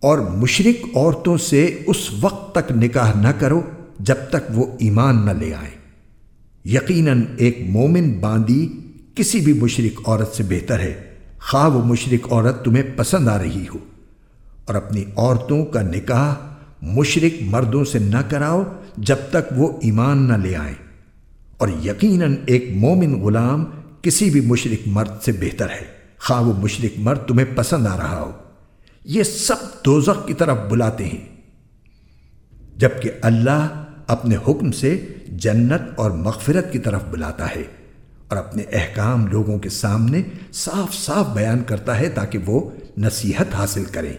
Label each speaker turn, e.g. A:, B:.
A: اور مشرق عورتوں سے اس وقت تک نکاح نہ کرو جب تک وہ ایمان نہ لے آئیں یقیناً ایک مومن باندی کسی بھی مشرق عورت سے بہتر ہے۔ خواہ وہ مشرق عورت تمہیں پسند آ رہی ہو۔ اور اپنی عورتوں کا نکاح مشرق مردوں سے نہ کراؤ جب تک وہ ایمان نہ لے آئیں اور یقیناً ایک مومن غلام کسی بھی مشرق مرد سے بہتر ہے۔ خواہ وہ مشرق مرد تمہیں پسند آ رہا ہو۔ یہ سب دوزخ کی طرف بلاتے ہیں۔ جبکہ اللہ اپنے حکم سے جنت اور مغفرت کی طرف بلاتا ہے اور اپنے احکام لوگوں کے سامنے صاف صاف بیان کرتا ہے تاکہ وہ نصیحت حاصل کریں۔